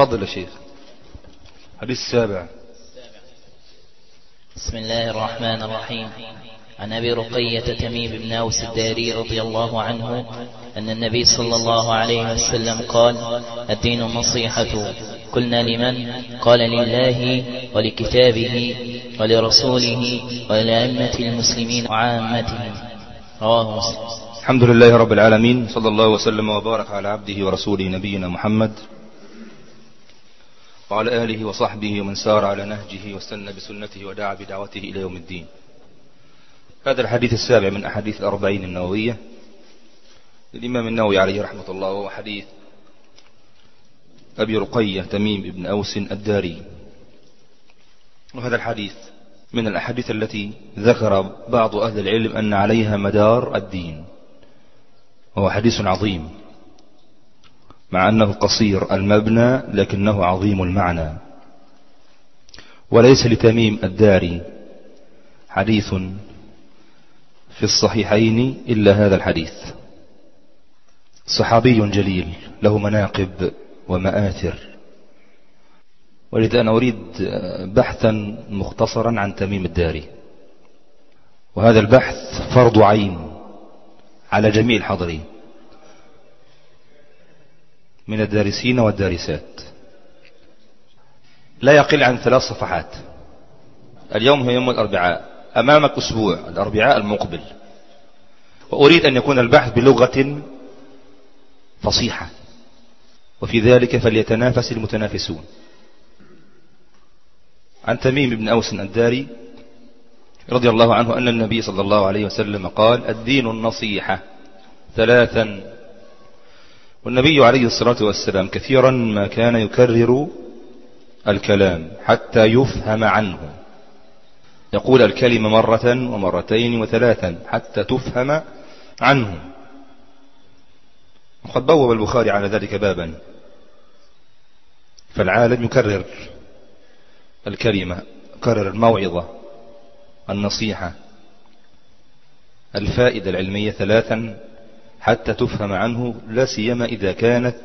تفضل يا شيخ. حديث السابع. بسم الله الرحمن الرحيم. عن أبي رقية تميم بن أوس الداري رضي الله عنه أن النبي صلى الله عليه وسلم قال الدين النصيحة. قلنا لمن؟ قال لله ولكتابه ولرسوله ولأئمة المسلمين وعامتهم. رواه مسلم. الحمد لله رب العالمين صلى الله وسلم وبارك على عبده ورسوله نبينا محمد وعلى آله وصحبه ومن سار على نهجه واستنى بسنته ودعا بدعوته إلى يوم الدين. هذا الحديث السابع من أحاديث الأربعين النووية للإمام النووي عليه رحمة الله وهو حديث أبي رقية تميم بن أوس الداري. وهذا الحديث من الأحاديث التي ذكر بعض أهل العلم أن عليها مدار الدين وهو حديث عظيم. مع أنه قصير المبنى لكنه عظيم المعنى. وليس لتميم الداري حديث في الصحيحين إلا هذا الحديث. صحابي جليل له مناقب ومآثر. ولذا أنا أريد بحثا مختصرا عن تميم الداري. وهذا البحث فرض عين على جميع الحاضرين. من الدارسين والدارسات. لا يقل عن ثلاث صفحات. اليوم هو يوم الأربعاء. أمامك أسبوع الأربعاء المقبل. وأريد أن يكون البحث بلغة فصيحة. وفي ذلك فليتنافس المتنافسون. عن تميم بن أوس الداري رضي الله عنه أن النبي صلى الله عليه وسلم قال الدين النصيحة ثلاثا والنبي عليه الصلاة والسلام كثيرا ما كان يكرر الكلام حتى يفهم عنه. يقول الكلمة مرة ومرتين وثلاثا حتى تفهم عنه. وقد بوب البخاري على ذلك بابا. فالعالم يكرر الكلمة كرر الموعظة النصيحة الفائدة العلمية ثلاثا حتى تفهم عنه لا سيما إذا كانت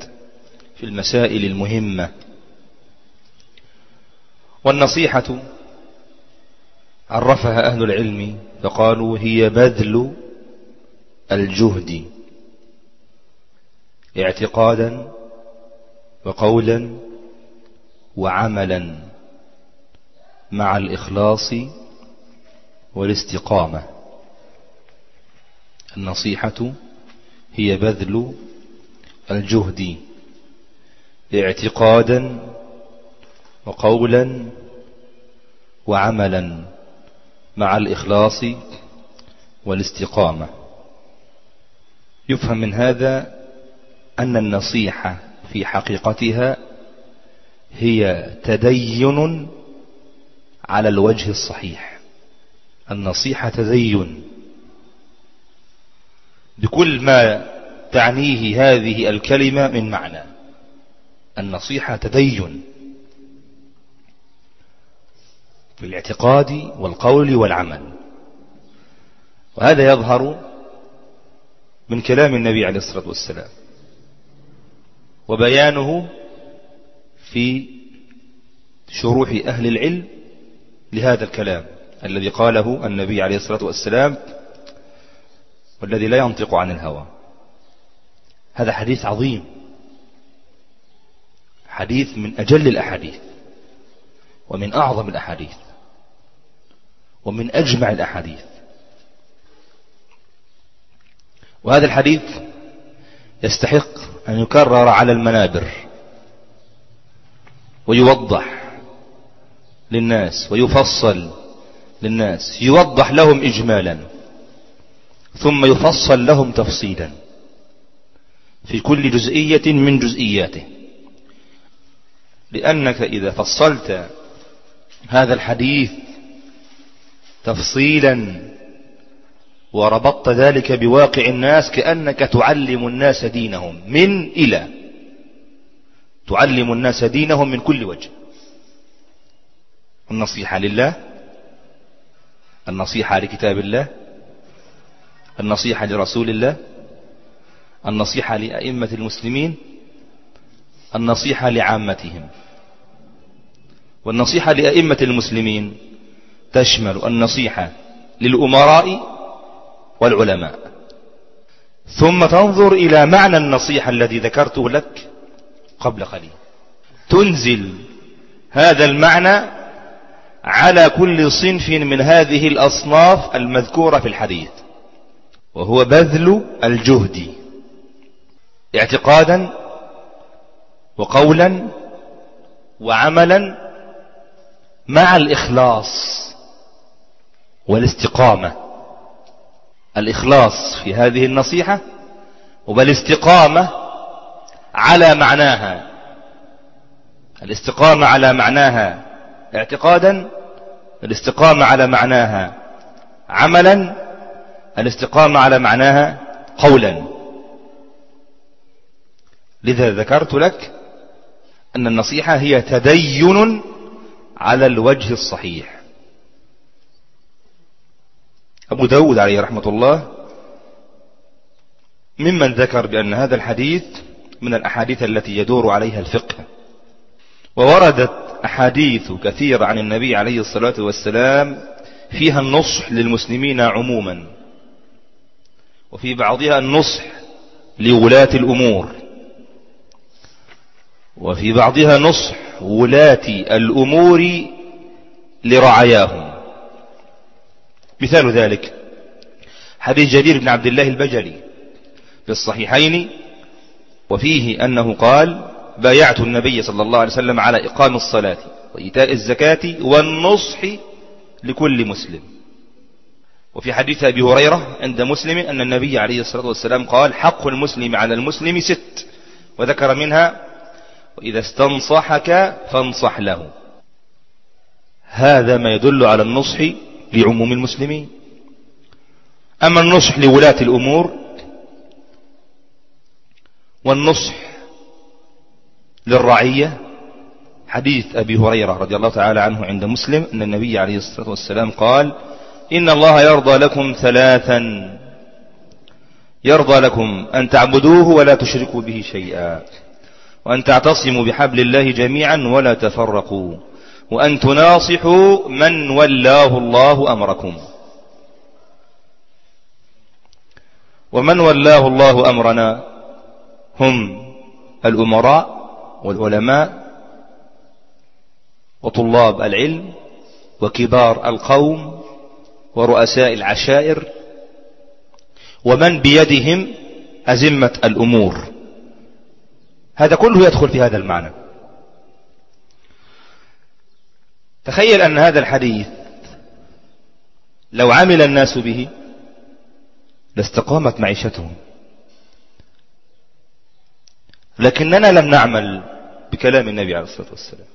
في المسائل المهمة. والنصيحة عرفها أهل العلم فقالوا هي بذل الجهد اعتقادا وقولا وعملا مع الإخلاص والاستقامة. النصيحة هي بذل الجهد اعتقادا وقولا وعملا مع الإخلاص والاستقامة. يفهم من هذا أن النصيحة في حقيقتها هي تدين على الوجه الصحيح. النصيحة تدين بكل ما تعنيه هذه الكلمة من معنى. النصيحة تدين في الاعتقاد والقول والعمل. وهذا يظهر من كلام النبي عليه الصلاة والسلام. وبيانه في شروح أهل العلم لهذا الكلام الذي قاله النبي عليه الصلاة والسلام والذي لا ينطق عن الهوى. هذا حديث عظيم. حديث من أجل الأحاديث ومن أعظم الأحاديث ومن أجمع الأحاديث. وهذا الحديث يستحق أن يكرر على المنابر ويوضح للناس ويفصل للناس يوضح لهم إجمالا. ثم يفصل لهم تفصيلا في كل جزئية من جزئياته. لأنك إذا فصلت هذا الحديث تفصيلا وربطت ذلك بواقع الناس كأنك تعلم الناس دينهم من إلى. تعلم الناس دينهم من كل وجه. النصيحة لله النصيحة لكتاب الله النصيحة لرسول الله النصيحة لأئمة المسلمين النصيحة لعامتهم. والنصيحة لأئمة المسلمين تشمل النصيحة للأمراء والعلماء. ثم تنظر إلى معنى النصيحة الذي ذكرته لك قبل قليل. تنزل هذا المعنى على كل صنف من هذه الأصناف المذكورة في الحديث. وهو بذل الجهد. اعتقادا وقولا وعملا مع الإخلاص والاستقامة. الإخلاص في هذه النصيحة وبالاستقامة على معناها. الاستقامة على معناها اعتقادا الاستقامة على معناها عملا الاستقامة على معناها قولا. لذا ذكرت لك أن النصيحة هي تدين على الوجه الصحيح. أبو داود عليه رحمة الله ممن ذكر بأن هذا الحديث من الأحاديث التي يدور عليها الفقه. ووردت أحاديث كثيرة عن النبي عليه الصلاة والسلام فيها النصح للمسلمين عموما. وفي بعضها النصح لولاة الأمور. وفي بعضها نصح ولاة الأمور لرعاياهم. مثال ذلك حديث جرير بن عبد الله البجلي في الصحيحين وفيه أنه قال بايعت النبي صلى الله عليه وسلم على إقام الصلاة وإيتاء الزكاة والنصح لكل مسلم. وفي حديث أبي هريرة عند مسلم أن النبي عليه الصلاة والسلام قال حق المسلم على المسلم ست وذكر منها وإذا استنصحك فانصح له. هذا ما يدل على النصح لعموم المسلمين. أما النصح لولاة الأمور والنصح للرعية حديث أبي هريرة رضي الله تعالى عنه عند مسلم أن النبي عليه الصلاة والسلام قال إن الله يرضى لكم ثلاثا. يرضى لكم أن تعبدوه ولا تشركوا به شيئا. وأن تعتصموا بحبل الله جميعا ولا تفرقوا. وأن تناصحوا من ولاه الله أمركم. ومن ولاه الله أمرنا هم الأمراء والعلماء وطلاب العلم وكبار القوم ورؤساء العشائر ومن بيدهم أزمة الأمور. هذا كله يدخل في هذا المعنى. تخيل أن هذا الحديث لو عمل الناس به لاستقامت معيشتهم. لكننا لم نعمل بكلام النبي عليه الصلاة والسلام.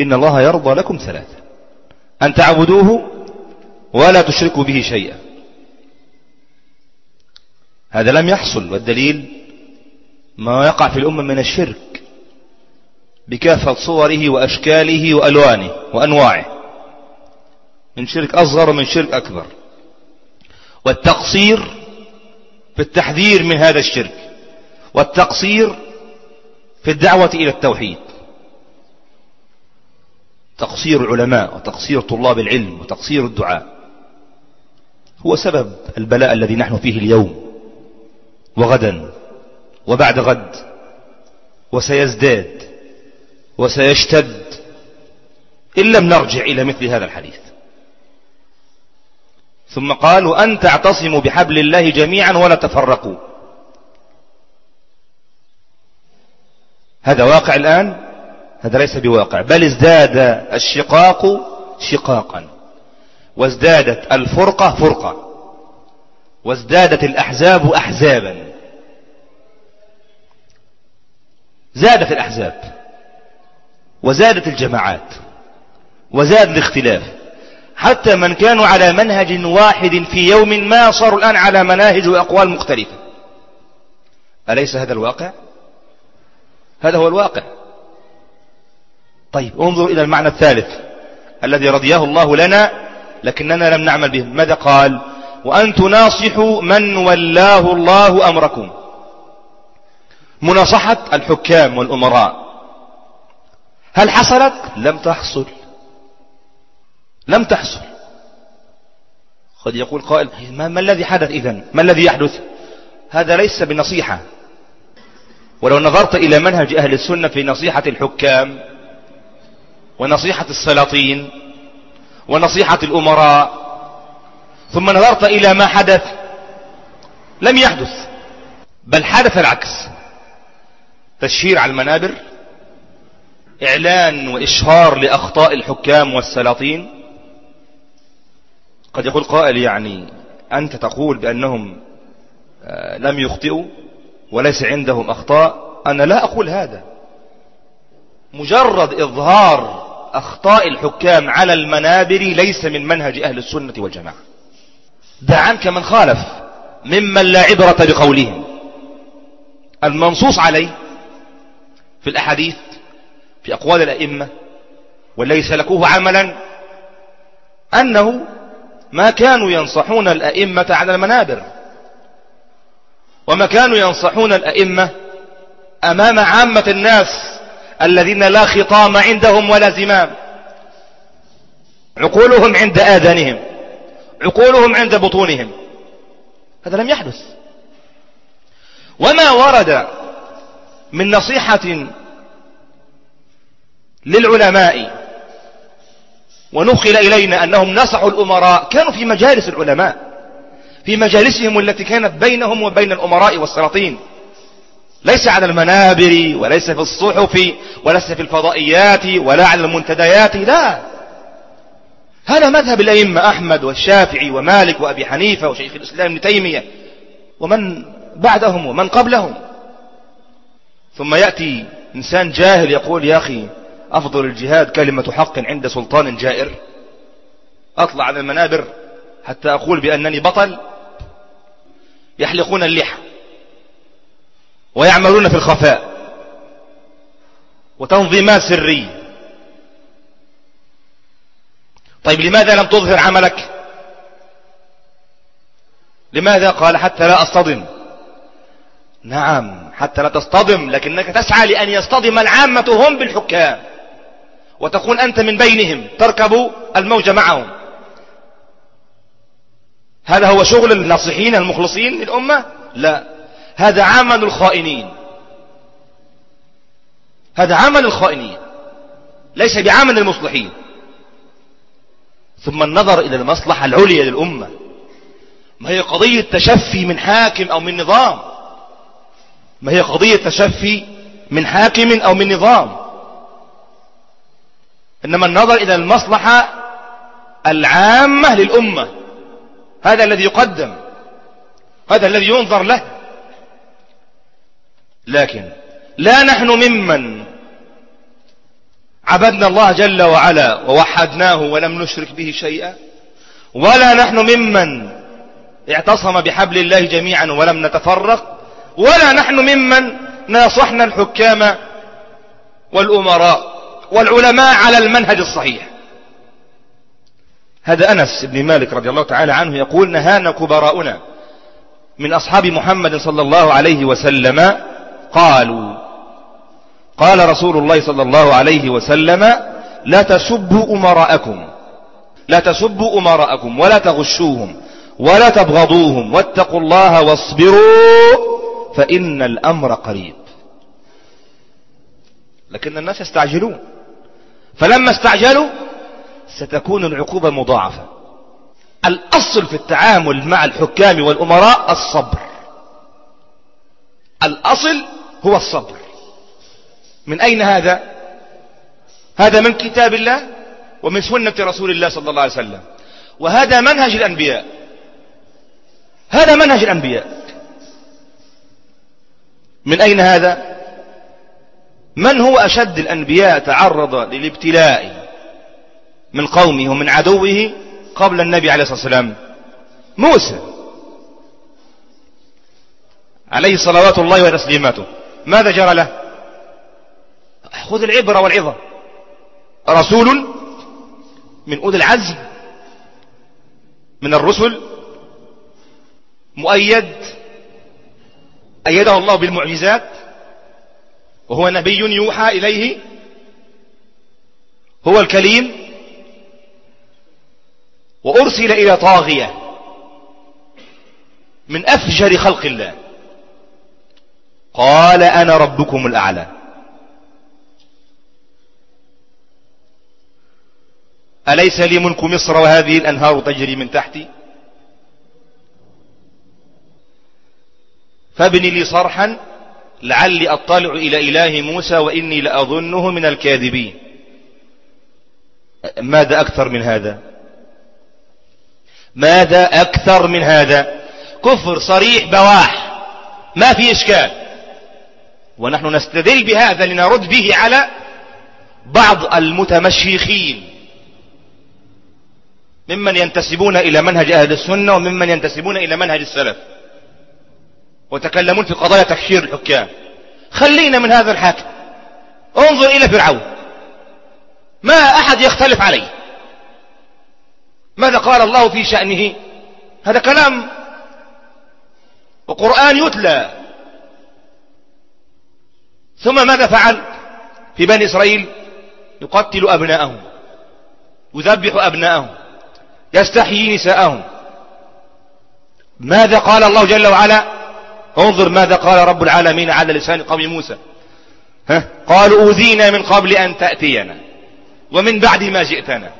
إن الله يرضى لكم ثلاثة. أن تعبدوه ولا تشركوا به شيئا. هذا لم يحصل والدليل ما يقع في الأمة من الشرك بكافة صوره وأشكاله وألوانه وأنواعه. من شرك أصغر ومن شرك أكبر. والتقصير في التحذير من هذا الشرك والتقصير في الدعوة إلى التوحيد. تقصير العلماء وتقصير طلاب العلم وتقصير الدعاء. هو سبب البلاء الذي نحن فيه اليوم. وغدا وبعد غد وسيزداد وسيشتد إن لم نرجع إلى مثل هذا الحديث. ثم قال وأن تعتصموا بحبل الله جميعا ولا تفرقوا هذا واقع الآن؟ هذا ليس بواقع بل ازداد الشقاق شقاقا وازدادت الفرقة فرقة وازدادت الأحزاب أحزابا. زادت الأحزاب وزادت الجماعات وزاد الاختلاف. حتى من كانوا على منهج واحد في يوم ما صاروا الآن على مناهج وأقوال مختلفة. أليس هذا الواقع؟ هذا هو الواقع. طيب انظر إلى المعنى الثالث الذي رضيه الله لنا لكننا لم نعمل به. ماذا قال؟ وأن تناصحوا من ولاه الله أمركم. مناصحة الحكام والأمراء. هل حصلت؟ لم تحصل. لم تحصل. قد يقول قائل ما, ما الذي حدث إذن؟ ما الذي يحدث؟ هذا ليس بنصيحة. ولو نظرت إلى منهج أهل السنة في نصيحة الحكام ونصيحة السلاطين ونصيحة الأمراء ثم نظرت إلى ما حدث لم يحدث بل حدث العكس. تشهير على المنابر إعلان وإشهار لأخطاء الحكام والسلاطين. قد يقول قائل يعني أنت تقول بأنهم آه، لم يخطئوا وليس عندهم أخطاء. أنا لا أقول هذا. مجرد إظهار أخطاء الحكام على المنابر ليس من منهج أهل السنة والجماعة. دع عنك من خالف ممن لا عبرة بقولهم. المنصوص عليه في الأحاديث في أقوال الأئمة والذي سلكوه عملا أنه ما كانوا ينصحون الأئمة على المنابر. وما كانوا ينصحون الأئمة أمام عامة الناس الذين لا خطام عندهم ولا زمام. عقولهم عند آذانهم. عقولهم عند بطونهم. هذا لم يحدث. وما ورد من نصيحة للعلماء ونقل إلينا أنهم نصحوا الأمراء كانوا في مجالس العلماء في مجالسهم التي كانت بينهم وبين الأمراء والسلاطين. ليس على المنابر وليس في الصحف وليس في الفضائيات ولا على المنتديات لا. هذا مذهب الأئمة أحمد والشافعي ومالك وأبي حنيفة وشيخ الإسلام ابن تيمية ومن بعدهم ومن قبلهم. ثم يأتي إنسان جاهل يقول يا أخي أفضل الجهاد كلمة حق عند سلطان جائر. أطلع على المنابر حتى أقول بأنني بطل. يحلقون اللحى. ويعملون في الخفاء. وتنظيمات سرية. طيب لماذا لم تظهر عملك؟ لماذا؟ قال حتى لا أصطدم. نعم حتى لا تصطدم لكنك تسعى لأن يصطدم العامة هم بالحكام. وتكون أنت من بينهم تركب الموج معهم. هذا هو شغل الناصحين المخلصين للأمة؟ لا. هذا عمل الخائنين. هذا عمل الخائنين. ليس بعمل المصلحين. ثم النظر إلى المصلحة العليا للأمة. ما هي قضية تشفي من حاكم أو من نظام. ما هي قضية تشفي من حاكم أو من نظام. إنما النظر إلى المصلحة العامة للأمة. هذا الذي يقدم. هذا الذي ينظر له. لكن لا نحن ممن عبدنا الله جل وعلا ووحدناه ولم نشرك به شيئا ولا نحن ممن اعتصم بحبل الله جميعا ولم نتفرق ولا نحن ممن ناصحنا الحكام والأمراء والعلماء على المنهج الصحيح. هذا أنس بن مالك رضي الله تعالى عنه يقول نهانا كبراؤنا من أصحاب محمد صلى الله عليه وسلم قالوا قال رسول الله صلى الله عليه وسلم لا تسبوا أمراءكم لا تسبوا أمراءكم ولا تغشوهم ولا تبغضوهم واتقوا الله واصبروا فإن الأمر قريب. لكن الناس يستعجلون. فلما استعجلوا ستكون العقوبة مضاعفة. الأصل في التعامل مع الحكام والأمراء الصبر. الأصل هو الصبر. من أين هذا؟ هذا من كتاب الله ومن سنة رسول الله صلى الله عليه وسلم. وهذا منهج الأنبياء. هذا منهج الأنبياء. من أين هذا؟ من هو أشد الأنبياء تعرض للابتلاء من قومه ومن عدوه قبل النبي عليه الصلاة والسلام؟ موسى. عليه صلوات الله وتسليماته. ماذا جرى له؟ خذ العبرة والعظة. رسول من أولي العزم من الرسل مؤيد أيده الله بالمعجزات وهو نبي يوحى إليه هو الكليم وأرسل إلى طاغية من أفجر خلق الله. قال أنا ربكم الأعلى. أليس لي ملك مصر وهذه الأنهار تجري من تحتي؟ فابني لي صرحا لعلي أطلع إلى إله موسى وإني لأظنه من الكاذبين. ماذا أكثر من هذا؟ ماذا أكثر من هذا؟ كفر صريح بواح ما في إشكال. ونحن نستدل بهذا لنرد به على بعض المتمشيخين. ممن ينتسبون إلى منهج أهل السنة وممن ينتسبون إلى منهج السلف. وتكلمون في قضايا تكفير الحكام. خلينا من هذا الحاكم انظر إلى فرعون. ما أحد يختلف عليه. ماذا قال الله في شأنه؟ هذا كلام. وقرآن يتلى. ثم ماذا فعل؟ في بني إسرائيل يقتل أبناءهم يذبح أبناءهم يستحيي نساءهم. ماذا قال الله جل وعلا؟ انظر ماذا قال رب العالمين على لسان قوم موسى. ها؟ قالوا أوذينا من قبل أن تأتينا ومن بعد ما جئتنا.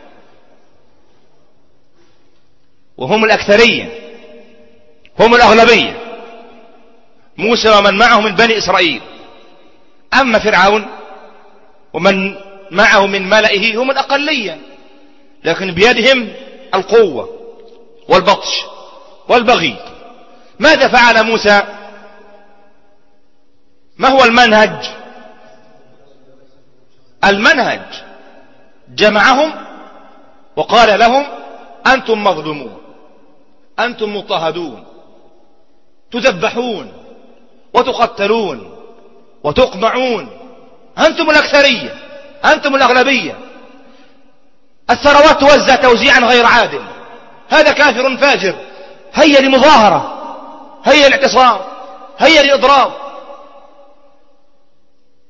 وهم الأكثرية هم الأغلبية. موسى ومن معه من بني إسرائيل. أما فرعون ومن معه من ملئه هم الأقلية لكن بيدهم القوة والبطش والبغي. ماذا فعل موسى؟ ما هو المنهج؟ المنهج جمعهم وقال لهم أنتم مظلومون أنتم مضطهدون تذبحون وتقتلون. وتقمعون. أنتم الأكثرية أنتم الأغلبية. الثروات توزع توزيعا غير عادل. هذا كافر فاجر. هيا لمظاهرة هيا لاعتصام هيا لإضراب.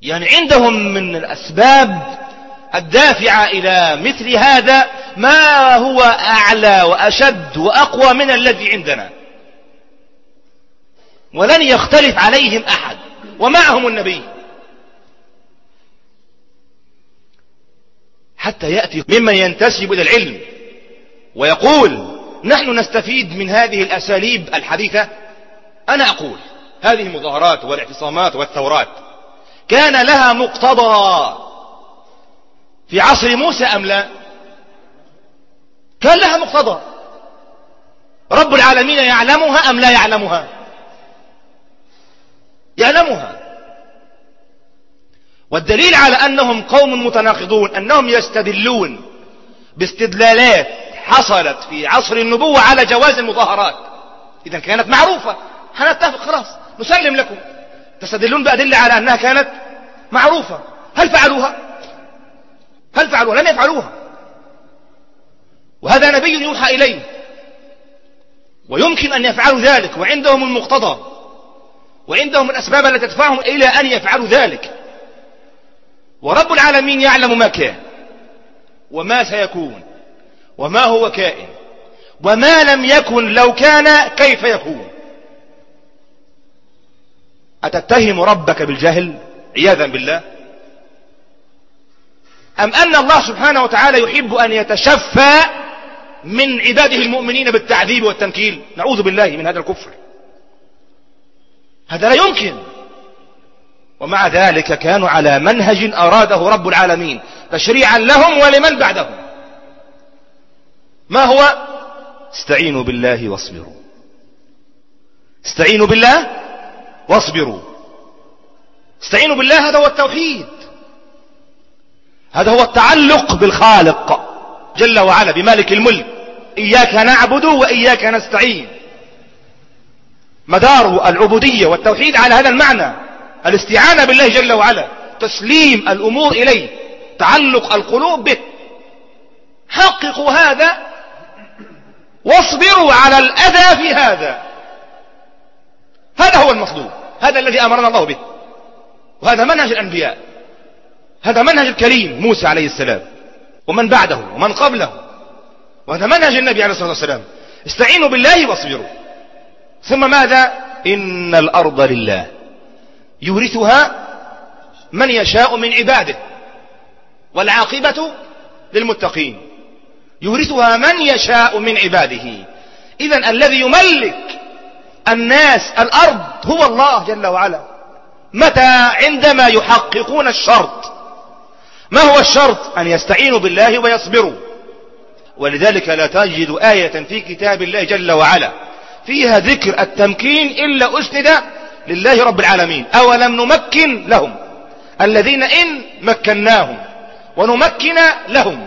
يعني عندهم من الأسباب الدافعة إلى مثل هذا ما هو أعلى وأشد وأقوى من الذي عندنا. ولن يختلف عليهم أحد. ومعهم النبي. حتى يأتي ممن ينتسب إلى العلم ويقول نحن نستفيد من هذه الأساليب الحديثة. أنا أقول هذه المظاهرات والاعتصامات والثورات كان لها مقتضى في عصر موسى أم لا؟ كان لها مقتضى. رب العالمين يعلمها أم لا يعلمها؟ يعلمها. والدليل على أنهم قوم متناقضون أنهم يستدلون باستدلالات حصلت في عصر النبوة على جواز المظاهرات. إذا كانت معروفة. هنتفق خلاص نسلم لكم. تستدلون بأدلة على أنها كانت معروفة. هل فعلوها؟ هل فعلوها؟ لم يفعلوها. وهذا نبي يوحى إليه. ويمكن أن يفعلوا ذلك وعندهم المقتضى. وعندهم الأسباب التي تدفعهم إلى أن يفعلوا ذلك. ورب العالمين يعلم ما كان وما سيكون وما هو كائن وما لم يكن لو كان كيف يكون. أتتهم ربك بالجهل؟ عياذا بالله. أم أن الله سبحانه وتعالى يحب أن يتشفى من عباده المؤمنين بالتعذيب والتنكيل؟ نعوذ بالله من هذا الكفر. هذا لا يمكن. ومع ذلك كانوا على منهج أراده رب العالمين تشريعا لهم ولمن بعدهم. ما هو؟ استعينوا بالله واصبروا. استعينوا بالله واصبروا. استعينوا بالله هذا هو التوحيد. هذا هو التعلق بالخالق جل وعلا بمالك الملك. إياك نعبد وإياك نستعين. مدار العبودية والتوحيد على هذا المعنى. الاستعانة بالله جل وعلا. تسليم الأمور إليه. تعلق القلوب به. حققوا هذا. واصبروا على الأذى في هذا. هذا هو المطلوب. هذا الذي أمرنا الله به. وهذا منهج الأنبياء. هذا منهج الكريم موسى عليه السلام. ومن بعده ومن قبله. وهذا منهج النبي عليه الصلاة والسلام. استعينوا بالله واصبروا. ثم ماذا؟ إن الأرض لله. يورثها من يشاء من عباده. والعاقبة للمتقين. يورثها من يشاء من عباده. إذا الذي يملك الناس الأرض هو الله جل وعلا. متى؟ عندما يحققون الشرط. ما هو الشرط؟ أن يستعينوا بالله ويصبروا. ولذلك لا تجد آية في كتاب الله جل وعلا. فيها ذكر التمكين إلا أسند لله رب العالمين. أولم نمكن لهم الذين إن مكناهم ونمكن لهم.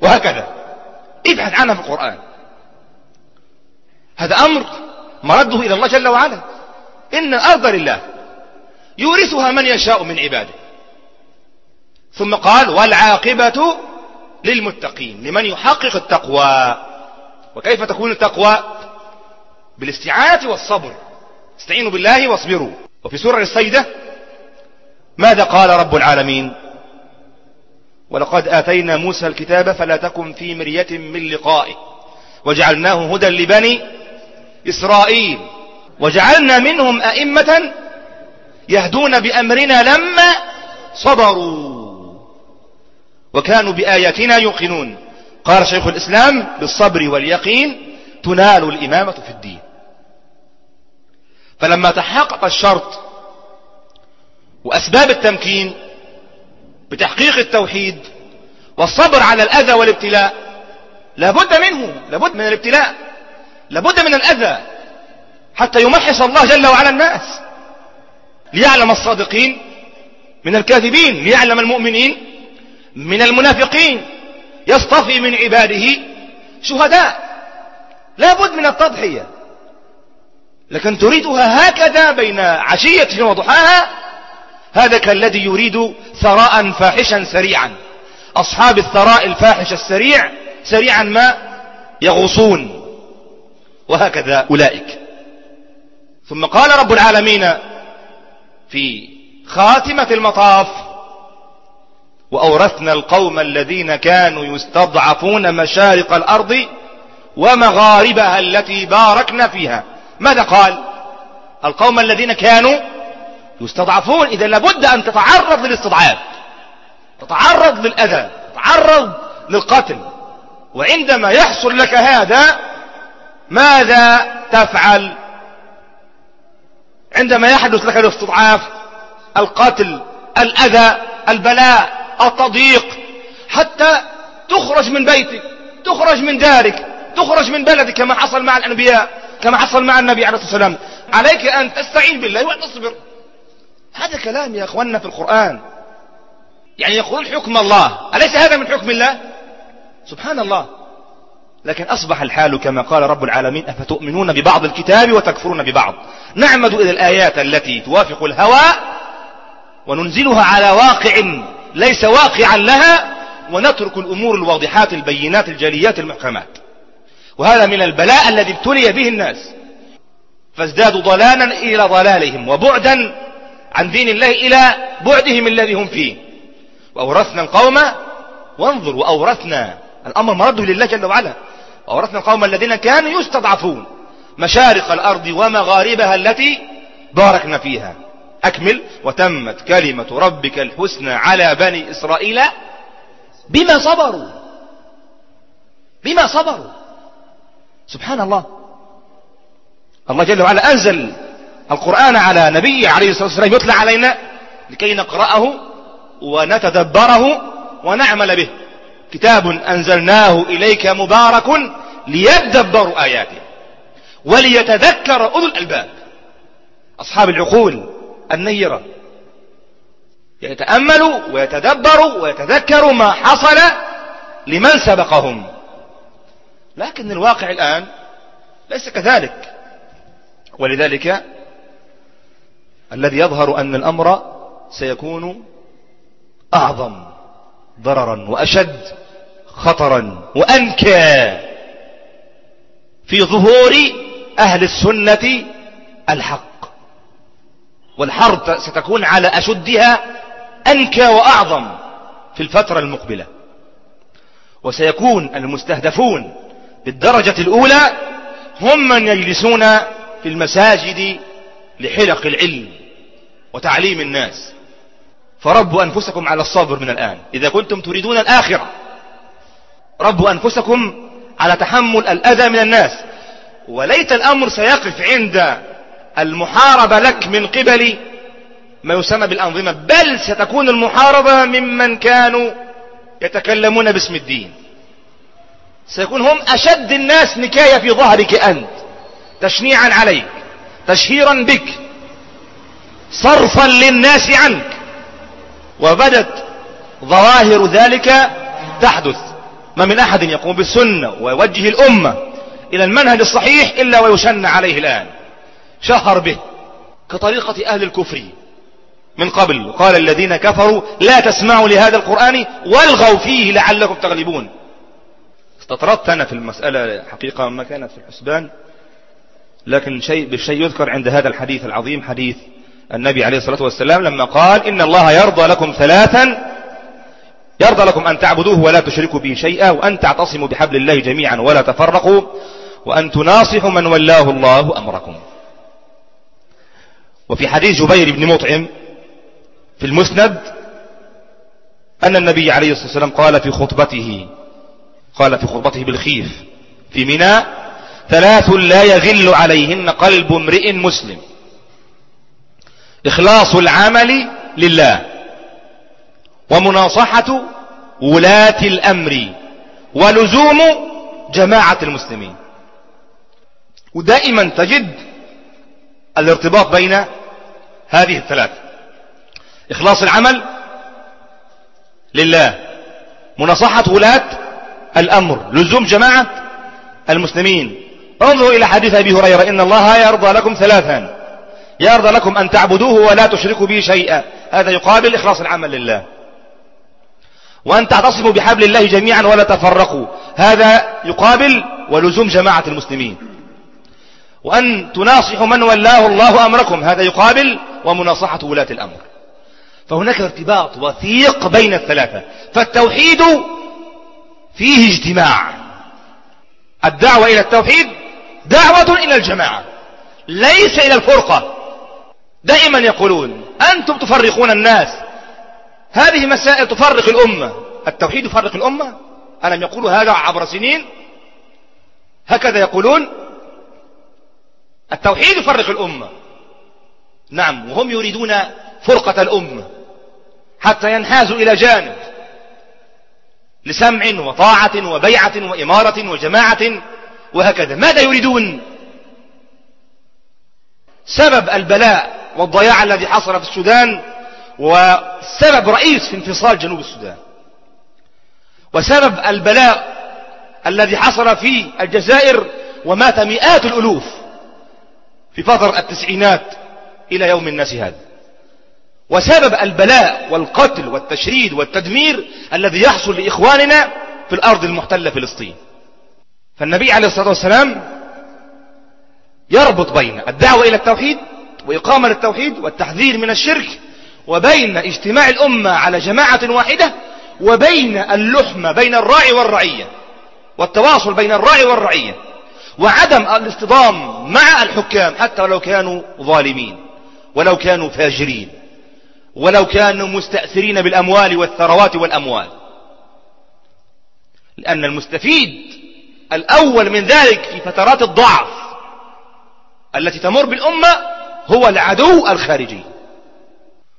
وهكذا. ابحث عنها في القرآن. هذا أمر مرده إلى الله جل وعلا. إن الأرض لله. يورثها من يشاء من عباده. ثم قال والعاقبة للمتقين. لمن يحقق التقوى. وكيف تكون التقوى؟ بالاستعانة والصبر. استعينوا بالله واصبروا. وفي سورة السيدة ماذا قال رب العالمين؟ ولقد آتينا موسى الكتاب فلا تكن في مرية من لقائه وجعلناه هدى لبني إسرائيل وجعلنا منهم أئمة يهدون بأمرنا لما صبروا وكانوا بآياتنا يوقنون. قال شيخ الإسلام بالصبر واليقين تنال الإمامة في الدين. فلما تحقق الشرط وأسباب التمكين بتحقيق التوحيد والصبر على الأذى والابتلاء لابد منه لابد من الابتلاء لابد من الأذى حتى يمحص الله جل وعلا الناس. ليعلم الصادقين من الكاذبين ليعلم المؤمنين من المنافقين. يصطفي من عباده شهداء. لابد من التضحية. لكن تريدها هكذا بين عشية وضحاها هذا كالذي يريد ثراء فاحشا سريعا. أصحاب الثراء الفاحش السريع سريعا ما؟ يغوصون. وهكذا أولئك. ثم قال رب العالمين في خاتمة المطاف وأورثنا القوم الذين كانوا يستضعفون مشارق الأرض ومغاربها التي باركنا فيها. ماذا قال؟ القوم الذين كانوا يستضعفون إذا لابد أن تتعرض للاستضعاف. تتعرض للأذى تتعرض للقتل. وعندما يحصل لك هذا ماذا تفعل؟ عندما يحدث لك الاستضعاف القتل الأذى البلاء التضييق حتى تخرج من بيتك تخرج من دارك تخرج من بلدك كما حصل مع الأنبياء. كما حصل مع النبي عليه الصلاة والسلام. عليك أن تستعين بالله وأن تصبر هذا كلام يا أخوانا في القرآن. يعني يقول حكم الله. أليس هذا من حكم الله؟ سبحان الله. لكن أصبح الحال كما قال رب العالمين أفتؤمنون ببعض الكتاب وتكفرون ببعض؟ نعمد إلى الآيات التي توافق الهوى وننزلها على واقع ليس واقعا لها ونترك الأمور الواضحات البينات الجليات المحكمات. وهذا من البلاء الذي ابتلي به الناس. فازدادوا ضلالا إلى ضلالهم وبعدا عن دين الله إلى بعدهم الذي هم فيه. وأورثنا القوم وانظر وأورثنا الأمر مرده لله جل وعلا. وأورثنا القوم الذين كانوا يستضعفون مشارق الأرض ومغاربها التي باركنا فيها. أكمل. وتمت كلمة ربك الحسنى على بني إسرائيل بما صبروا. بما صبروا. سبحان الله الله جل وعلا أنزل القرآن على نبي عليه الصلاة والسلام يتلى علينا لكي نقرأه ونتدبره ونعمل به. كتاب أنزلناه إليك مبارك ليدبروا آياته وليتذكر أولو الألباب. أصحاب العقول النيرة. يتأملوا ويتدبروا ويتذكروا ما حصل لمن سبقهم. لكن الواقع الآن ليس كذلك. ولذلك الذي يظهر أن الأمر سيكون أعظم ضررا وأشد خطرا وأنكى في ظهور أهل السنة الحق. والحرب ستكون على أشدها أنكى وأعظم في الفترة المقبلة. وسيكون المستهدفون بالدرجة الأولى هم من يجلسون في المساجد لحلق العلم وتعليم الناس. فربوا أنفسكم على الصبر من الآن. إذا كنتم تريدون الآخرة ربوا أنفسكم على تحمل الأذى من الناس. وليت الأمر سيقف عند المحاربة لك من قبل ما يسمى بالأنظمة بل ستكون المحاربة ممن كانوا يتكلمون باسم الدين. سيكون هم أشد الناس نكاية في ظهرك أنت. تشنيعا عليك تشهيرا بك صرفا للناس عنك. وبدت ظواهر ذلك تحدث. ما من أحد يقوم بالسنة ويوجه الأمة إلى المنهج الصحيح إلا ويشن عليه الآن. شهر به كطريقة أهل الكفر. من قبل قال الذين كفروا لا تسمعوا لهذا القرآن والغوا فيه لعلكم تغلبون. استطردت أنا في المسألة حقيقة ما كانت في الحسبان لكن شيء بالشيء يذكر عند هذا الحديث العظيم حديث النبي عليه الصلاة والسلام لما قال إن الله يرضى لكم ثلاثا يرضى لكم أن تعبدوه ولا تشركوا به شيئا وأن تعتصموا بحبل الله جميعا ولا تفرقوا وأن تناصحوا من ولاه الله أمركم. وفي حديث جبير بن مطعم في المسند أن النبي عليه الصلاة والسلام قال في خطبته قال في خطبته بالخيف. في ميناء ثلاث لا يغل عليهن قلب امرئ مسلم. إخلاص العمل لله ومناصحة ولاة الأمر ولزوم جماعة المسلمين. ودائما تجد الارتباط بين هذه الثلاث. إخلاص العمل لله مناصحة ولاة الأمر. لزوم جماعة المسلمين. انظروا إلى حديث أبي هريرة. إن الله يرضى لكم ثلاثا. يرضى لكم أن تعبدوه ولا تشركوا به شيئا. هذا يقابل إخلاص العمل لله. وأن تعتصموا بحبل الله جميعا ولا تفرقوا. هذا يقابل ولزوم جماعة المسلمين. وأن تناصحوا من ولاه الله أمركم. هذا يقابل ومناصحة ولاة الأمر. فهناك ارتباط وثيق بين الثلاثة. فالتوحيد فيه اجتماع. الدعوة إلى التوحيد دعوة إلى الجماعة ليس إلى الفرقة. دائما يقولون أنتم تفرقون الناس. هذه مسائل تفرق الأمة. التوحيد يفرق الأمة؟ ألم يقولوا هذا عبر سنين؟ هكذا يقولون. التوحيد يفرق الأمة. نعم وهم يريدون فرقة الأمة حتى ينحازوا إلى جانب. لسمع وطاعة وبيعة وإمارة وجماعة وهكذا. ماذا يريدون؟ سبب البلاء والضياع الذي حصل في السودان وسبب رئيس في انفصال جنوب السودان. وسبب البلاء الذي حصل في الجزائر ومات مئات الألوف في فترة التسعينات إلى يوم الناس هذا. وسبب البلاء والقتل والتشريد والتدمير الذي يحصل لإخواننا في الأرض المحتلة فلسطين. فالنبي عليه الصلاة والسلام يربط بين الدعوة إلى التوحيد وإقامة التوحيد والتحذير من الشرك وبين اجتماع الأمة على جماعة واحدة وبين اللحمة بين الراعي والرعية والتواصل بين الراعي والرعية وعدم الاصطدام مع الحكام حتى ولو كانوا ظالمين ولو كانوا فاجرين. ولو كانوا مستأثرين بالأموال والثروات والأموال. لأن المستفيد الأول من ذلك في فترات الضعف التي تمر بالأمة هو العدو الخارجي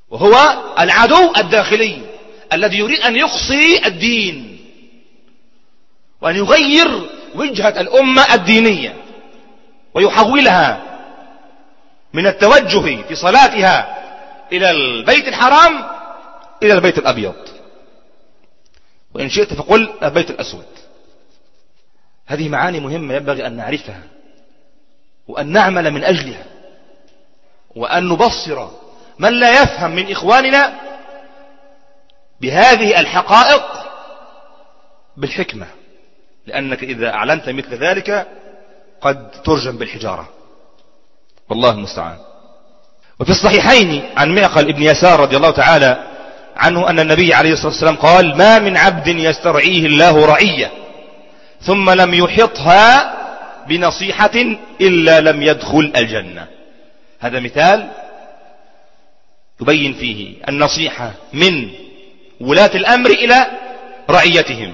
وهو العدو الداخلي الذي يريد أن يقصي الدين وأن يغير وجهة الأمة الدينية ويحولها من التوجه في صلاتها إلى البيت الحرام إلى البيت الأبيض. وإن شئت فقل البيت الأسود. هذه معاني مهمة ينبغي أن نعرفها وأن نعمل من أجلها وأن نبصر من لا يفهم من إخواننا بهذه الحقائق بالحكمة. لأنك إذا أعلنت مثل ذلك قد ترجم بالحجارة. والله المستعان. وفي الصحيحين عن معقل ابن يسار رضي الله تعالى عنه أن النبي عليه الصلاة والسلام قال ما من عبد يسترعيه الله رعية ثم لم يحطها بنصيحة إلا لم يدخل الجنة. هذا مثال يبين فيه النصيحة من ولاة الأمر إلى رعيتهم.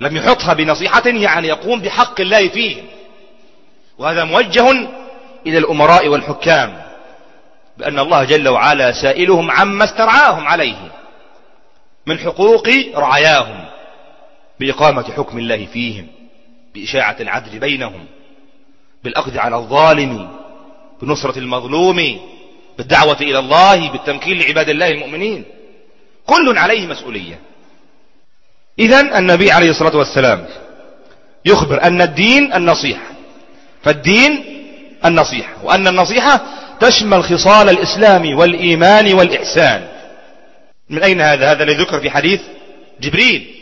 لم يحطها بنصيحة يعني يقوم بحق الله فيهم. وهذا موجه إلى الأمراء والحكام. بأن الله جل وعلا سائلهم عما استرعاهم عليه من حقوق رعاياهم بإقامة حكم الله فيهم بإشاعة العدل بينهم بالأخذ على الظالم بنصرة المظلوم بالدعوة إلى الله بالتمكين لعباد الله المؤمنين. كل عليه مسؤولية. إذا النبي عليه الصلاة والسلام يخبر أن الدين النصيحة فالدين النصيحة وأن النصيحة تشمل خصال الإسلام والإيمان والإحسان. من أين هذا؟ هذا الذي ذكر في حديث جبريل.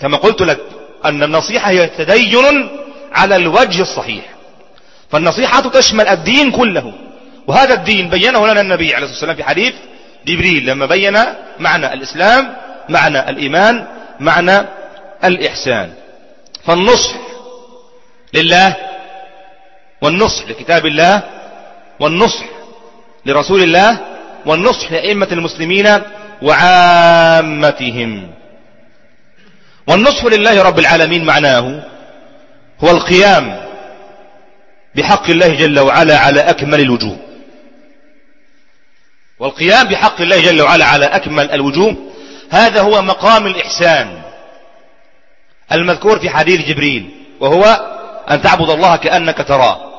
كما قلت لك أن النصيحة هي تدين على الوجه الصحيح. فالنصيحة تشمل الدين كله. وهذا الدين بينه لنا النبي عليه الصلاة والسلام في حديث جبريل لما بين معنى الإسلام معنى الإيمان معنى الإحسان. فالنصح لله والنصح لكتاب الله والنصح لرسول الله والنصح لأئمة المسلمين وعامتهم. والنصح لله رب العالمين معناه هو القيام بحق الله جل وعلا على أكمل الوجوه. والقيام بحق الله جل وعلا على أكمل الوجوه هذا هو مقام الإحسان المذكور في حديث جبريل وهو أن تعبد الله كأنك تراه.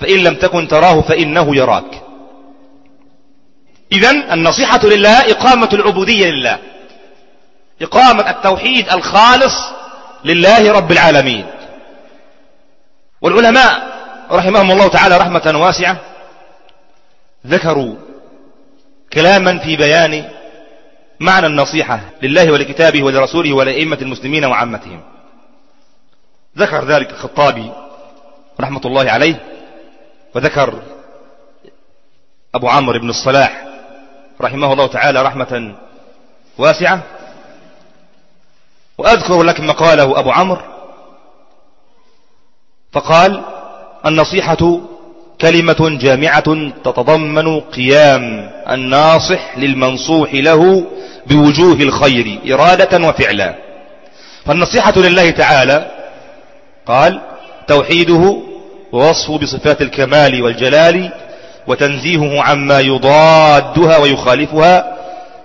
فإن لم تكن تراه فإنه يراك. إذا النصيحة لله إقامة العبودية لله. إقامة التوحيد الخالص لله رب العالمين. والعلماء رحمهم الله تعالى رحمة واسعة ذكروا كلاما في بيان معنى النصيحة لله ولكتابه ولرسوله ولأئمة المسلمين وعامتهم. ذكر ذلك الخطابي رحمة الله عليه وذكر أبو عمرو بن الصلاح رحمه الله تعالى رحمة واسعة. وأذكر لك ما قاله أبو عمرو فقال النصيحة كلمة جامعة تتضمن قيام الناصح للمنصوح له بوجوه الخير إرادة وفعلا. فالنصيحة لله تعالى قال توحيده ووصفه بصفات الكمال والجلال وتنزيهه عما يضادها ويخالفها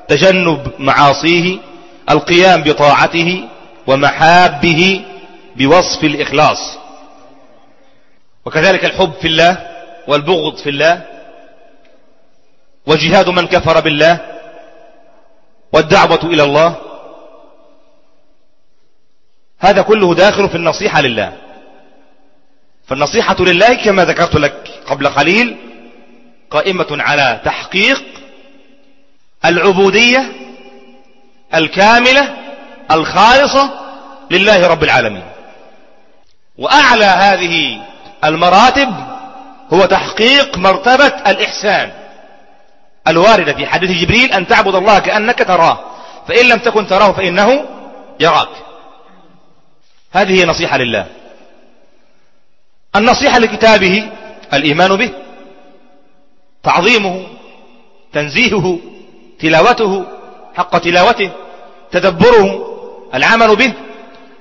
تجنب معاصيه القيام بطاعته ومحابه بوصف الإخلاص. وكذلك الحب في الله والبغض في الله وجهاد من كفر بالله والدعوة إلى الله هذا كله داخل في النصيحة لله. فالنصيحة لله كما ذكرت لك قبل قليل قائمة على تحقيق العبودية الكاملة الخالصة لله رب العالمين. وأعلى هذه المراتب هو تحقيق مرتبة الإحسان الواردة في حديث جبريل أن تعبد الله كأنك تراه فإن لم تكن تراه فإنه يراك. هذه هي نصيحة لله. النصيحة لكتابه الإيمان به تعظيمه تنزيهه تلاوته حق تلاوته تدبره العمل به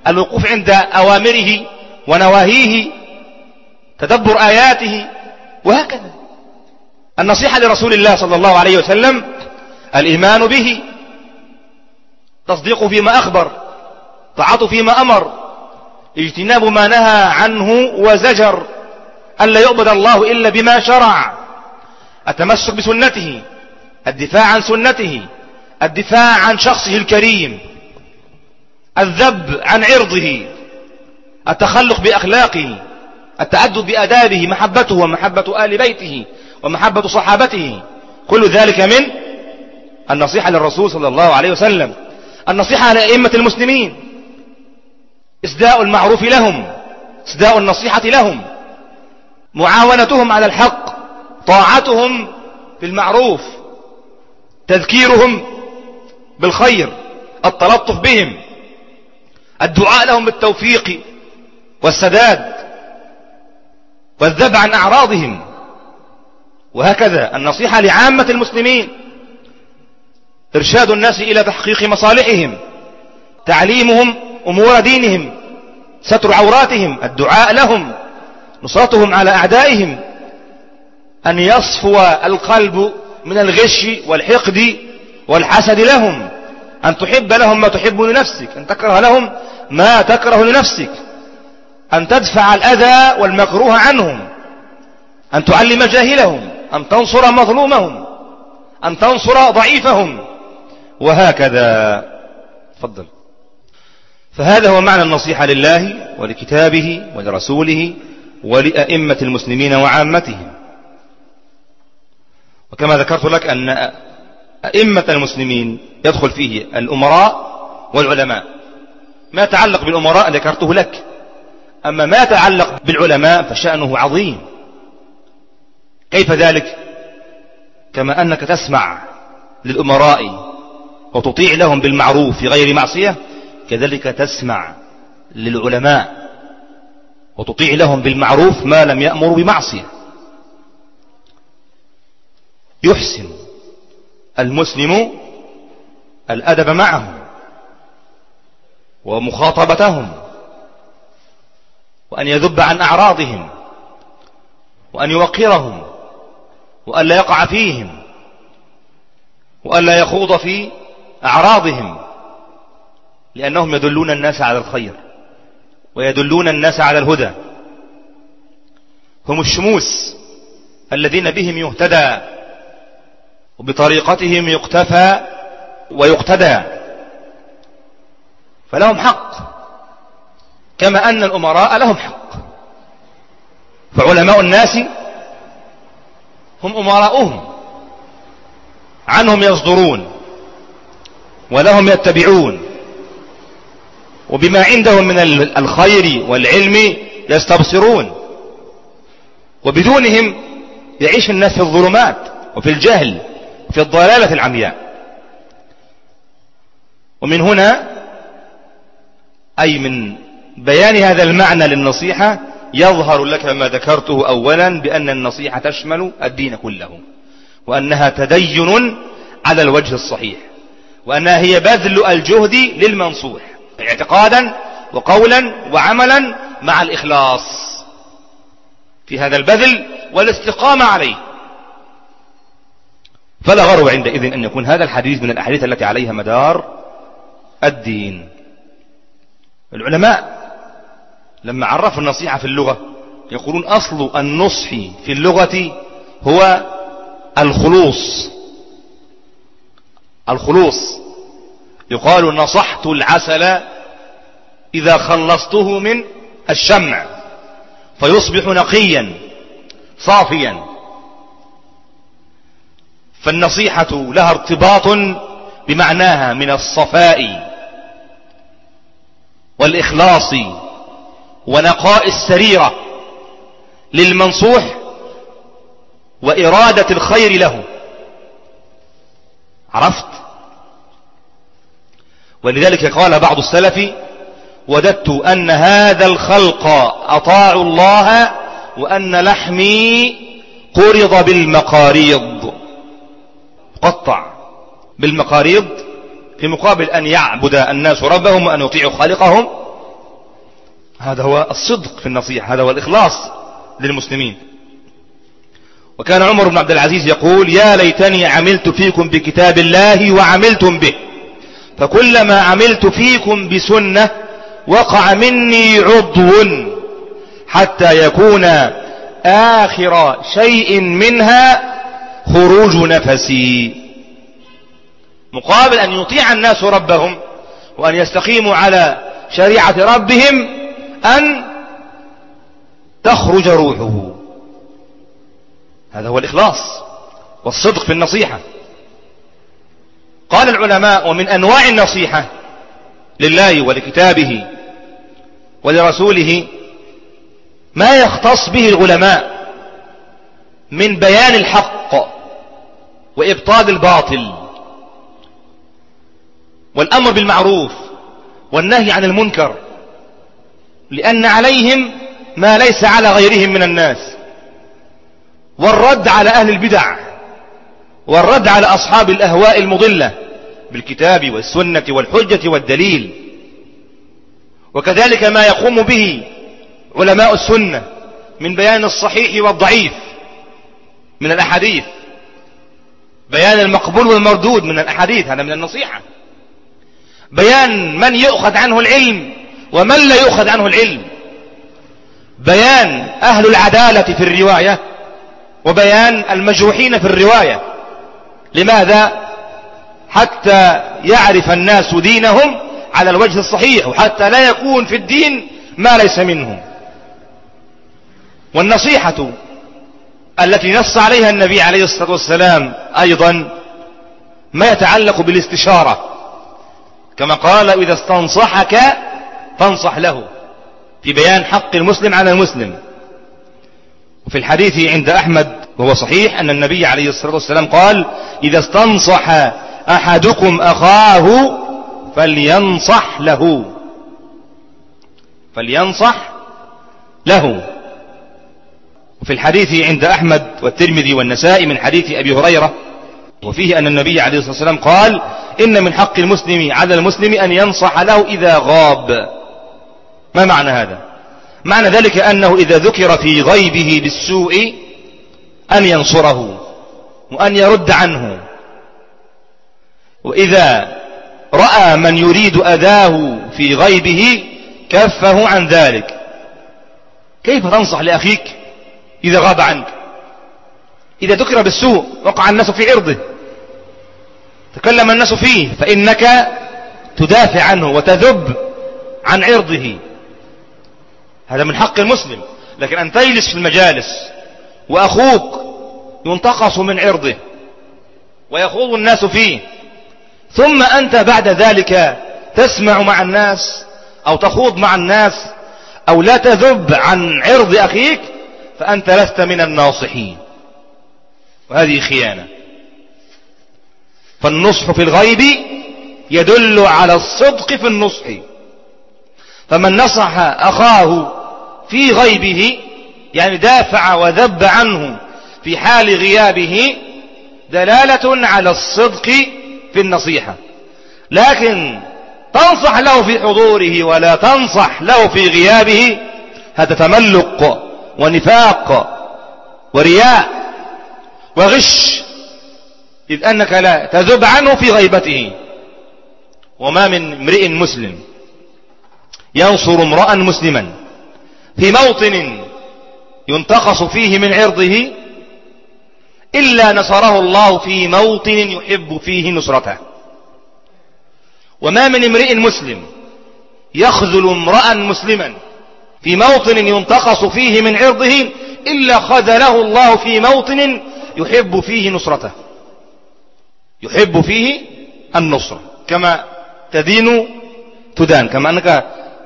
الوقوف عند أوامره ونواهيه تدبر آياته وهكذا. النصيحة لرسول الله صلى الله عليه وسلم الإيمان به تصديقه فيما أخبر طاعته فيما أمر اجتناب ما نهى عنه وزجر أن لا يعبد الله إلا بما شرع. التمسك بسنته الدفاع عن سنته الدفاع عن شخصه الكريم الذب عن عرضه التخلق بأخلاقه التعدد بأدابه محبته ومحبة آل بيته ومحبة صحابته. كل ذلك من النصيحة للرسول صلى الله عليه وسلم النصيحة لأئمة المسلمين. إسداء المعروف لهم إسداء النصيحة لهم معاونتهم على الحق طاعتهم بالمعروف تذكيرهم بالخير التلطف بهم الدعاء لهم بالتوفيق والسداد والذب عن أعراضهم. وهكذا النصيحة لعامة المسلمين. إرشاد الناس إلى تحقيق مصالحهم تعليمهم أمور دينهم ستر عوراتهم الدعاء لهم نصرتهم على أعدائهم أن يصفو القلب من الغش والحقد والحسد لهم أن تحب لهم ما تحب لنفسك أن تكره لهم ما تكره لنفسك أن تدفع الأذى والمكروه عنهم أن تعلم جاهلهم أن تنصر مظلومهم أن تنصر ضعيفهم وهكذا. تفضل. فهذا هو معنى النصيحة لله ولكتابه ولرسوله ولأئمة المسلمين وعامتهم. وكما ذكرت لك أن أئمة المسلمين يدخل فيه الأمراء والعلماء. ما يتعلق بالأمراء ذكرته لك. أما ما يتعلق بالعلماء فشأنه عظيم. كيف ذلك؟ كما أنك تسمع للأمراء وتطيع لهم بالمعروف في غير معصية كذلك تسمع للعلماء وتطيع لهم بالمعروف ما لم يأمروا بمعصية. يحسن المسلم الأدب معهم ومخاطبتهم وأن يذب عن أعراضهم وأن يوقرهم وأن لا يقع فيهم وأن لا يخوض في أعراضهم. لأنهم يدلون الناس على الخير ويدلون الناس على الهدى. هم الشموس الذين بهم يهتدى وبطريقتهم يقتفى ويقتدى. فلهم حق كما أن الأمراء لهم حق. فعلماء الناس هم أمراؤهم عنهم يصدرون ولهم يتبعون. وبما عندهم من الخير والعلم يستبصرون. وبدونهم يعيش الناس في الظلمات وفي الجهل وفي الضلالة العمياء. ومن هنا أي من بيان هذا المعنى للنصيحة يظهر لك ما ذكرته أولا بأن النصيحة تشمل الدين كله وأنها تدين على الوجه الصحيح وأنها هي بذل الجهد للمنصوح. اعتقادا وقولا وعملا مع الإخلاص في هذا البذل والاستقامة عليه. فلا غرو عندئذ أن يكون هذا الحديث من الأحاديث التي عليها مدار الدين. العلماء لما عرفوا النصيحة في اللغة يقولون أصل النصح في اللغة هو الخلوص. الخلوص. يقال نصحت العسل إذا خلصته من الشمع فيصبح نقيا صافيا. فالنصيحة لها ارتباط بمعناها من الصفاء والإخلاص ونقاء السريرة للمنصوح وإرادة الخير له. عرفت؟ ولذلك قال بعض السلف وددت أن هذا الخلق أطاعوا الله وأن لحمي قرض بالمقاريض. قطع بالمقاريض في مقابل أن يعبد الناس ربهم وأن يطيعوا خالقهم. هذا هو الصدق في النصيحة هذا هو الإخلاص للمسلمين. وكان عمر بن عبد العزيز يقول يا ليتني عملت فيكم بكتاب الله وعملتم به. فكلما عملت فيكم بسنة وقع مني عضو حتى يكون آخر شيء منها خروج نفسي. مقابل أن يطيع الناس ربهم وأن يستقيموا على شريعة ربهم أن تخرج روحه. هذا هو الإخلاص والصدق في النصيحة. قال العلماء ومن أنواع النصيحة لله ولكتابه ولرسوله ما يختص به العلماء من بيان الحق وإبطال الباطل والأمر بالمعروف والنهي عن المنكر لأن عليهم ما ليس على غيرهم من الناس والرد على أهل البدع والرد على أصحاب الأهواء المضلة بالكتاب والسنة والحجة والدليل. وكذلك ما يقوم به علماء السنة من بيان الصحيح والضعيف من الأحاديث. بيان المقبول والمردود من الأحاديث هذا من النصيحة. بيان من يؤخذ عنه العلم ومن لا يؤخذ عنه العلم. بيان أهل العدالة في الرواية وبيان المجروحين في الرواية. لماذا؟ حتى يعرف الناس دينهم على الوجه الصحيح وحتى لا يكون في الدين ما ليس منه والنصيحة التي نص عليها النبي عليه الصلاة والسلام أيضا ما يتعلق بالاستشارة. كما قال إذا استنصحك فانصح له. في بيان حق المسلم على المسلم. وفي الحديث عند أحمد وهو صحيح أن النبي عليه الصلاة والسلام قال إذا استنصح أحدكم أخاه فلينصح له. فلينصح له. وفي الحديث عند أحمد والترمذي والنسائي من حديث أبي هريرة وفيه أن النبي عليه الصلاة والسلام قال إن من حق المسلم على المسلم أن ينصح له إذا غاب. ما معنى هذا؟ معنى ذلك أنه إذا ذكر في غيبه بالسوء أن ينصره وأن يرد عنه. وإذا رأى من يريد أذاه في غيبه كفه عن ذلك. كيف تنصح لأخيك إذا غاب عنك؟ إذا ذكر بالسوء وقع الناس في عرضه. تكلم الناس فيه فإنك تدافع عنه وتذب عن عرضه. هذا من حق المسلم. لكن أن تجلس في المجالس وأخوك ينتقص من عرضه ويخوض الناس فيه ثم أنت بعد ذلك تسمع مع الناس أو تخوض مع الناس أو لا تذب عن عرض أخيك فأنت لست من الناصحين. وهذه خيانة. فالنصح في الغيب يدل على الصدق في النصح. فمن نصح أخاه في غيبه يعني دافع وذب عنه في حال غيابه دلالة على الصدق في النصيحة. لكن تنصح له في حضوره ولا تنصح له في غيابه هذا تملق ونفاق ورياء وغش إذ أنك لا تذب عنه في غيبته. وما من امرئ مسلم ينصر امرأ مسلما في موطن ينتقص فيه من عرضه إلا نصره الله في موطن يحب فيه نصرته. وما من امرئ مسلم يخذل امرأ مسلما في موطن ينتقص فيه من عرضه إلا خذله الله في موطن يحب فيه نصرته. يحب فيه النصرة كما تدين تدان كما أنك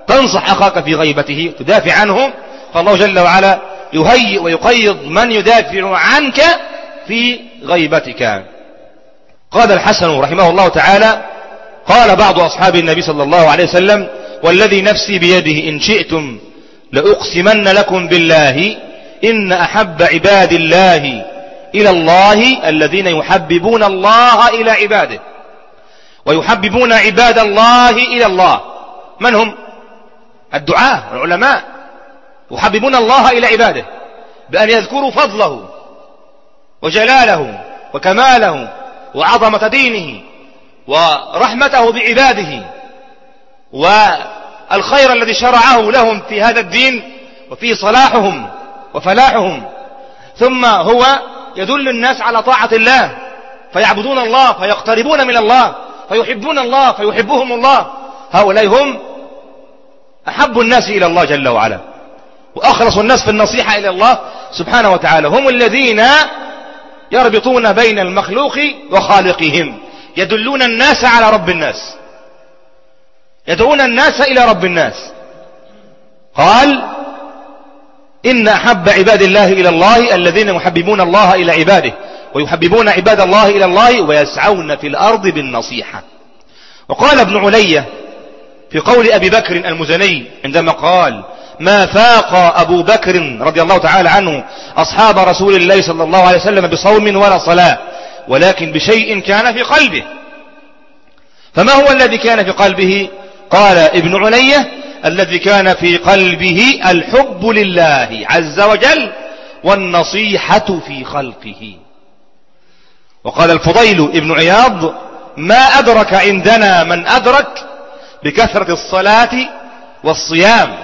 تنصح أخاك في غيبته تدافع عنه فالله جل وعلا يهيئ ويقيض من يدافع عنك في غيبتك. قال الحسن رحمه الله تعالى قال بعض أصحاب النبي صلى الله عليه وسلم والذي نفسي بيده إن شئتم لأقسمن لكم بالله إن أحب عباد الله إلى الله الذين يحببون الله إلى عباده ويحببون عباد الله إلى الله. من هم؟ الدعاء العلماء. يحببون الله إلى عباده بأن يذكروا فضله وجلاله وكماله وعظمة دينه ورحمته بعباده. والخير الذي شرعه لهم في هذا الدين وفي صلاحهم وفلاحهم. ثم هو يدل الناس على طاعة الله. فيعبدون الله فيقتربون من الله فيحبون الله فيحبهم الله. هؤلاء هم أحب الناس إلى الله جل وعلا. وأخلص الناس في النصيحة إلى الله سبحانه وتعالى. هم الذين يربطون بين المخلوق وخالقهم. يدلون الناس على رب الناس. يدعون الناس إلى رب الناس. قال إن أحب عباد الله إلى الله الذين يحببون الله إلى عباده ويحببون عباد الله إلى الله ويسعون في الأرض بالنصيحة. وقال ابن علية في قول أبي بكر المزني عندما قال ما فاق أبو بكر رضي الله تعالى عنه أصحاب رسول الله صلى الله عليه وسلم بصوم ولا صلاة ولكن بشيء كان في قلبه. فما هو الذي كان في قلبه؟ قال ابن علية الذي كان في قلبه الحب لله عز وجل والنصيحة في خلقه. وقال الفضيل ابن عياض ما أدرك عندنا من أدرك بكثرة الصلاة والصيام.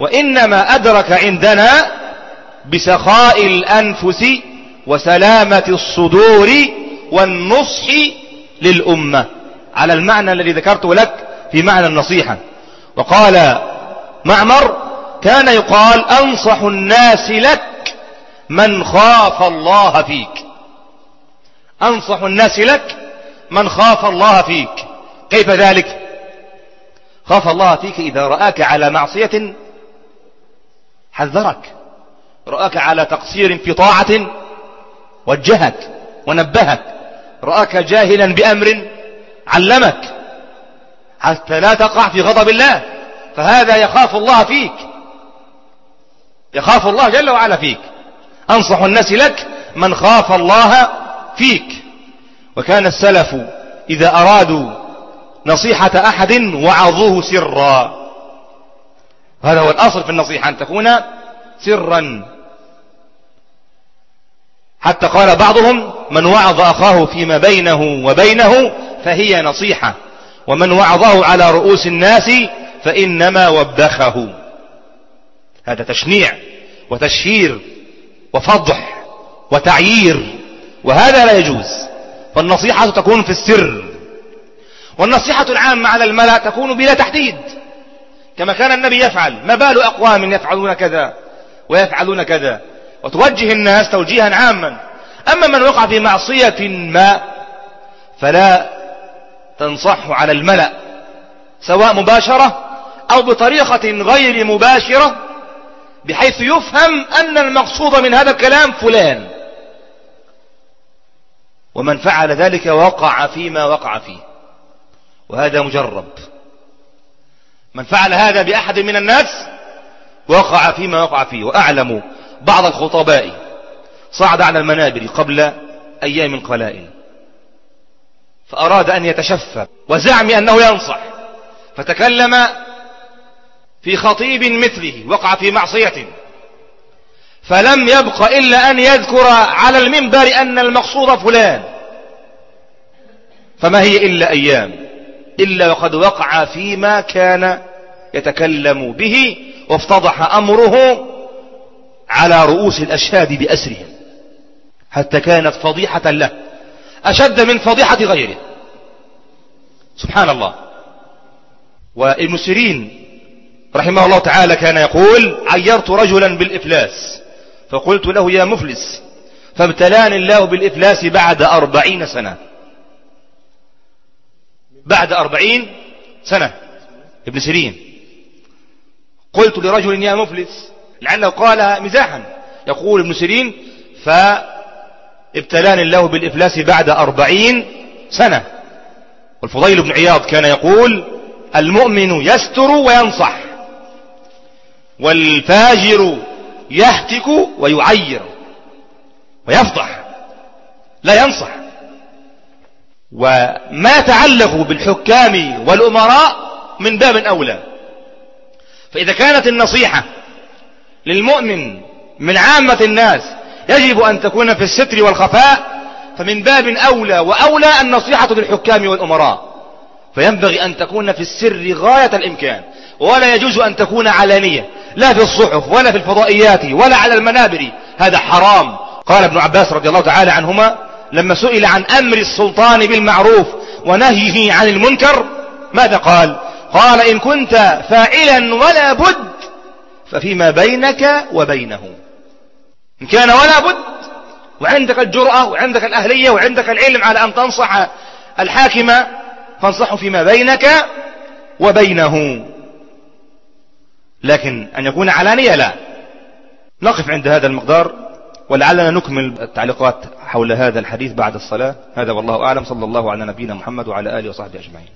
وإنما أدرك عندنا بسخاء الأنفس وسلامة الصدور والنصح للأمة. على المعنى الذي ذكرته لك في معنى النصيحة. وقال معمر كان يقال أنصح الناس لك من خاف الله فيك. أنصح الناس لك من خاف الله فيك. كيف ذلك؟ خاف الله فيك إذا رآك على معصية حذرك. رآك على تقصير في طاعة وجهك ونبهك. رآك جاهلا بأمر علمك. حتى لا تقع في غضب الله. فهذا يخاف الله فيك. يخاف الله جل وعلا فيك. أنصح الناس لك من خاف الله فيك. وكان السلف إذا أرادوا نصيحة أحد وعظوه سرا. هذا هو الأصل في النصيحة أن تكون سرا. حتى قال بعضهم من وعظ أخاه فيما بينه وبينه فهي نصيحة ومن وعظه على رؤوس الناس فإنما وبخه. هذا تشنيع وتشهير وفضح وتعيير وهذا لا يجوز. فالنصيحة تكون في السر. والنصيحة العامة على الملأ تكون بلا تحديد. كما كان النبي يفعل ما بال أقوام يفعلون كذا ويفعلون كذا؟ وتوجه الناس توجيها عاما. أما من وقع في معصية ما فلا تنصحه على الملأ سواء مباشرة أو بطريقة غير مباشرة بحيث يفهم أن المقصود من هذا الكلام فلان. ومن فعل ذلك وقع فيما وقع فيه. وهذا مجرب. من فعل هذا بأحد من الناس وقع فيما وقع فيه وأعلم بعض الخطباء صعد على المنابر قبل أيام قلائل فأراد أن يتشفى وزعم أنه ينصح فتكلم في خطيب مثله وقع في معصية فلم يبق إلا أن يذكر على المنبر أن المقصود فلان فما هي إلا أيام. إلا وقد وقع فيما كان يتكلم به وافتضح أمره على رؤوس الأشهاد بأسرهم حتى كانت فضيحة له أشد من فضيحة غيره. سبحان الله. وابن سيرين رحمه الله تعالى كان يقول عيرت رجلا بالإفلاس. فقلت له يا مفلس فابتلاني الله بالإفلاس بعد أربعين سنة. بعد أربعين سنة. ابن سيرين. قلت لرجل يا مفلس لعله قالها مزاحا. يقول ابن سيرين فابتلاني الله بالإفلاس بعد أربعين سنة. والفضيل بن عياض كان يقول المؤمن يستر وينصح والفاجر يهتك ويعير ويفضح لا ينصح. وما تعلق بالحكام والأمراء من باب أولى. فإذا كانت النصيحة للمؤمن من عامة الناس يجب أن تكون في الستر والخفاء فمن باب أولى وأولى النصيحة للحكام والأمراء. فينبغي أن تكون في السر غاية الإمكان ولا يجوز أن تكون علانية لا في الصحف ولا في الفضائيات ولا على المنابر. هذا حرام. قال ابن عباس رضي الله تعالى عنهما لما سئل عن أمر السلطان بالمعروف ونهيه عن المنكر ماذا قال؟ قال إن كنت فاعلا ولا بد ففيما بينك وبينه. إن كان ولا بد وعندك الجرأة وعندك الأهلية وعندك العلم على أن تنصح الحاكم فانصحه فيما بينك وبينه. لكن أن يكون علانية لا. نقف عند هذا المقدار. ولعلنا نكمل التعليقات حول هذا الحديث بعد الصلاة. هذا والله أعلم. صلى الله على نبينا محمد وعلى آله وصحبه أجمعين.